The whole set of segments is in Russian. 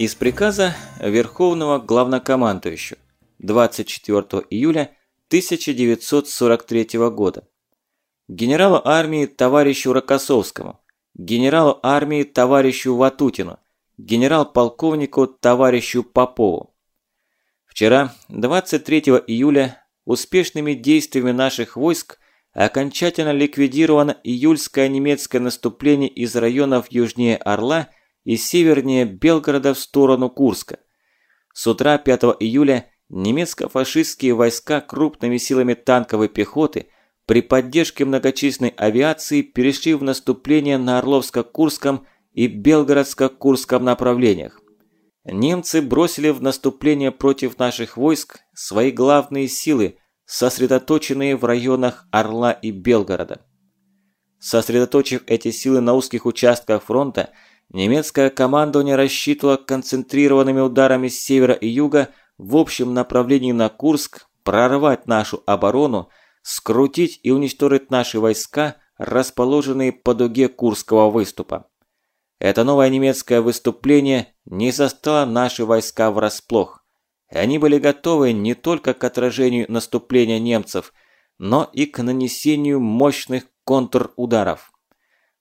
Из приказа Верховного Главнокомандующего 24 июля 1943 года. Генералу армии товарищу Рокоссовскому, генералу армии товарищу Ватутину, генерал-полковнику товарищу Попову. Вчера, 23 июля, успешными действиями наших войск окончательно ликвидировано июльское немецкое наступление из районов южнее Орла и севернее Белгорода в сторону Курска. С утра 5 июля немецко-фашистские войска крупными силами танковой пехоты при поддержке многочисленной авиации перешли в наступление на Орловско-Курском и Белгородско-Курском направлениях. Немцы бросили в наступление против наших войск свои главные силы, сосредоточенные в районах Орла и Белгорода. Сосредоточив эти силы на узких участках фронта, немецкое командование рассчитывало концентрированными ударами с севера и юга в общем направлении на Курск прорвать нашу оборону, скрутить и уничтожить наши войска, расположенные по дуге Курского выступа. Это новое немецкое выступление не застало наши войска врасплох они были готовы не только к отражению наступления немцев, но и к нанесению мощных контрударов.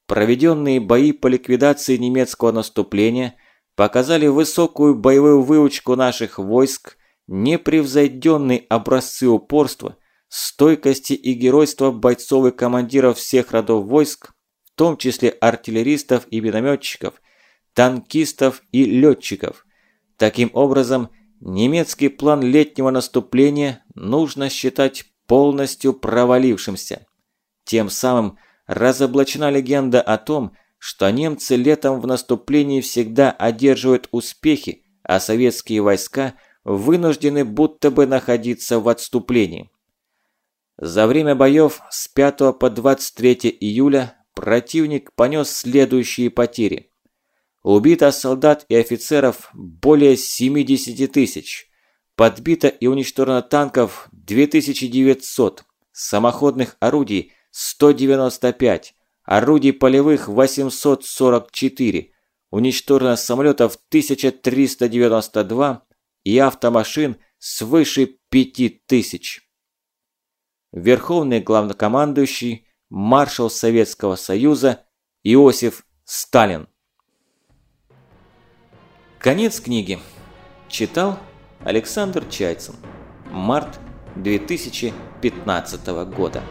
Проведенные бои по ликвидации немецкого наступления показали высокую боевую выучку наших войск, непревзойденные образцы упорства, стойкости и геройства бойцов и командиров всех родов войск, в том числе артиллеристов и минометчиков, танкистов и летчиков. Таким образом, Немецкий план летнего наступления нужно считать полностью провалившимся. Тем самым разоблачена легенда о том, что немцы летом в наступлении всегда одерживают успехи, а советские войска вынуждены будто бы находиться в отступлении. За время боев с 5 по 23 июля противник понес следующие потери. Убито солдат и офицеров более 70 тысяч. Подбито и уничтожено танков 2900, самоходных орудий 195, орудий полевых 844, уничтожено самолетов 1392 и автомашин свыше 5000. Верховный главнокомандующий, маршал Советского Союза Иосиф Сталин. Конец книги. Читал Александр Чайцин. Март 2015 года.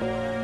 Bye.